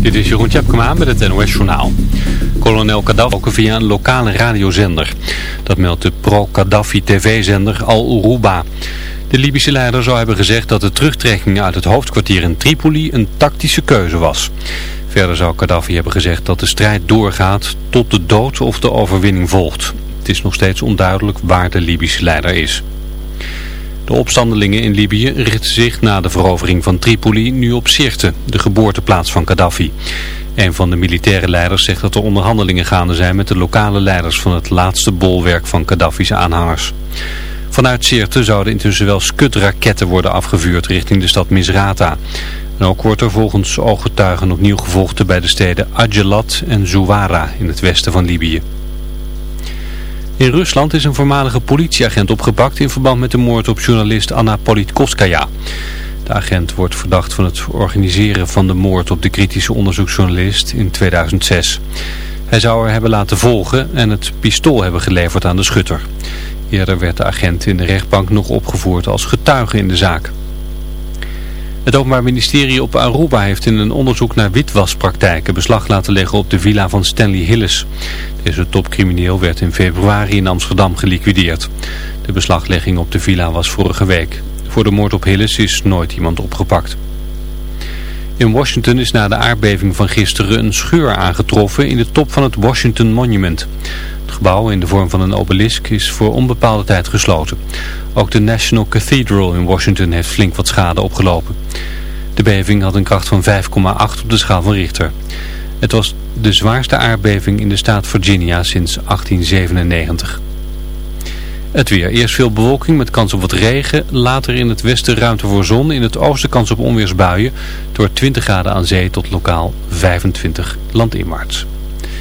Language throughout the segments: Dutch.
Dit is Jeroen Tjepkema met het NOS Journaal. Kolonel Gaddafi via een lokale radiozender. Dat meldt de pro-Gaddafi tv-zender Al Uruba. De Libische leider zou hebben gezegd dat de terugtrekking uit het hoofdkwartier in Tripoli een tactische keuze was. Verder zou Gaddafi hebben gezegd dat de strijd doorgaat tot de dood of de overwinning volgt. Het is nog steeds onduidelijk waar de Libische leider is. De opstandelingen in Libië richten zich na de verovering van Tripoli nu op Sirte, de geboorteplaats van Gaddafi. Een van de militaire leiders zegt dat er onderhandelingen gaande zijn met de lokale leiders van het laatste bolwerk van Gaddafi's aanhangers. Vanuit Sirte zouden intussen wel skutraketten worden afgevuurd richting de stad Misrata. En ook wordt er volgens ooggetuigen opnieuw gevochten bij de steden Ajelat en Zouara in het westen van Libië. In Rusland is een voormalige politieagent opgepakt in verband met de moord op journalist Anna Politkovskaya. De agent wordt verdacht van het organiseren van de moord op de kritische onderzoeksjournalist in 2006. Hij zou haar hebben laten volgen en het pistool hebben geleverd aan de schutter. Eerder werd de agent in de rechtbank nog opgevoerd als getuige in de zaak. Het Openbaar Ministerie op Aruba heeft in een onderzoek naar witwaspraktijken beslag laten leggen op de villa van Stanley Hillis. Deze topcrimineel werd in februari in Amsterdam geliquideerd. De beslaglegging op de villa was vorige week. Voor de moord op Hillis is nooit iemand opgepakt. In Washington is na de aardbeving van gisteren een scheur aangetroffen in de top van het Washington Monument. Het gebouw in de vorm van een obelisk is voor onbepaalde tijd gesloten. Ook de National Cathedral in Washington heeft flink wat schade opgelopen. De beving had een kracht van 5,8 op de schaal van Richter. Het was de zwaarste aardbeving in de staat Virginia sinds 1897. Het weer. Eerst veel bewolking met kans op wat regen. Later in het westen ruimte voor zon. In het oosten kans op onweersbuien. Door 20 graden aan zee tot lokaal 25 landinwaarts.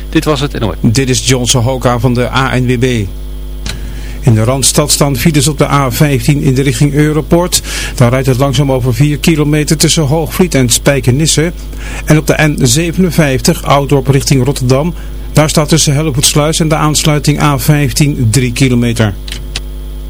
Dit was het en Dit is Johnson Hoka van de ANWB. In de Randstad staan files op de A15 in de richting Europort. Daar rijdt het langzaam over 4 kilometer tussen Hoogvliet en Spijkenisse. En op de N57 Oudorp richting Rotterdam. Daar staat tussen Hellevoetsluis en de aansluiting A15 3 kilometer.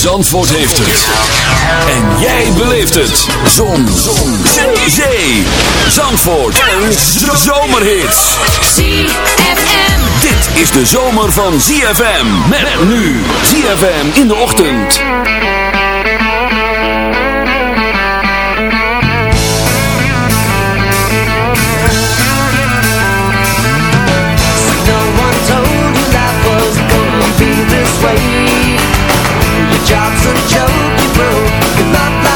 Zandvoort heeft het. En jij beleeft het. Zon. Zon. Zee. Zee. Zandvoort. Een zomerhit. ZFM. Dit is de zomer van ZFM. Met nu. ZFM in de ochtend. No one told you life was gonna be this way. Job's a joke, you broke.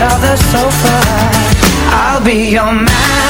another sofa. I'll be your man.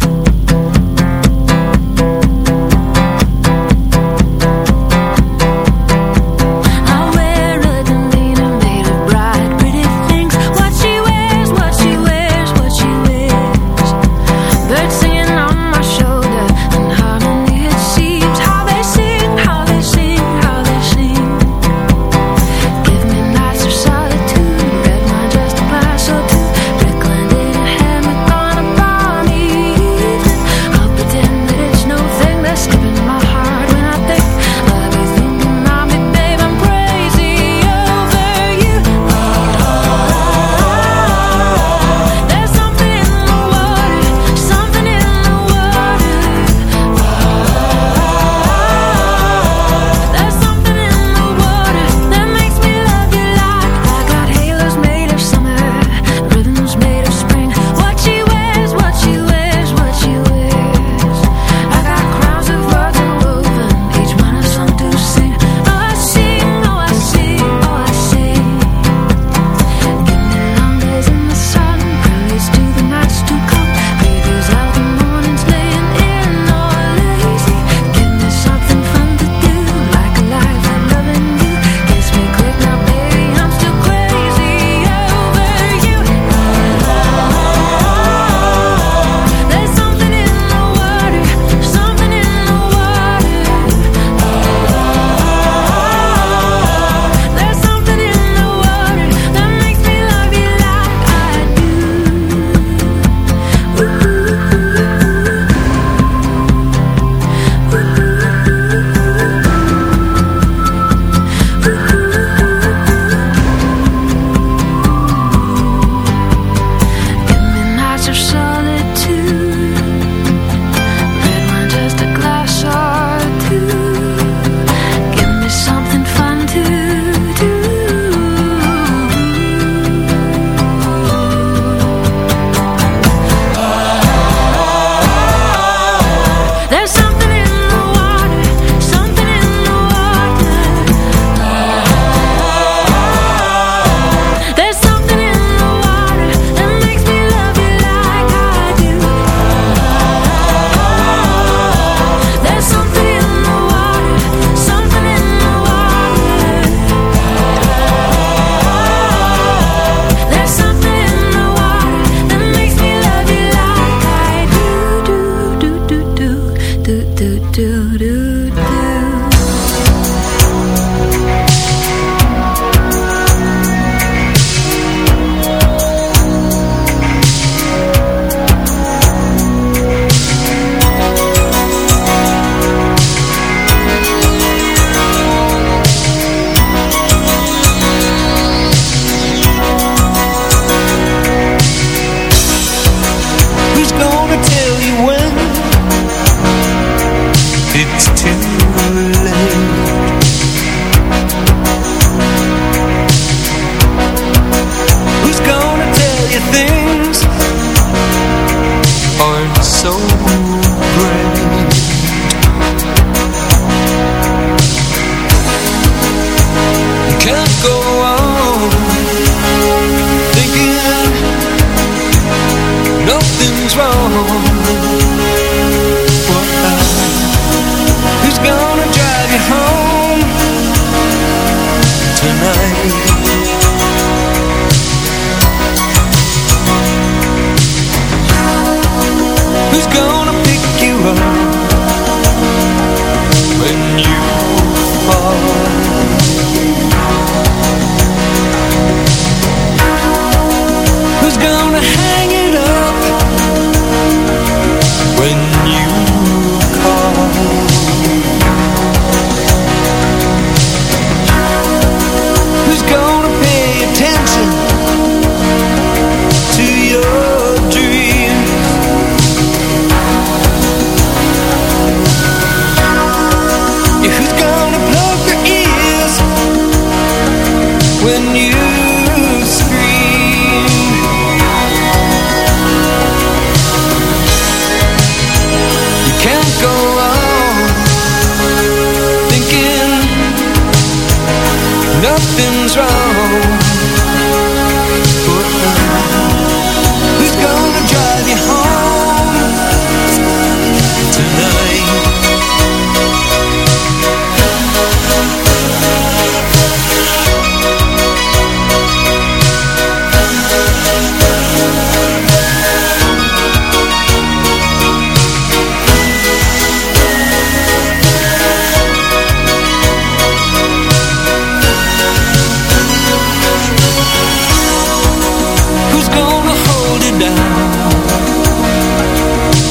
down.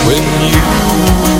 When you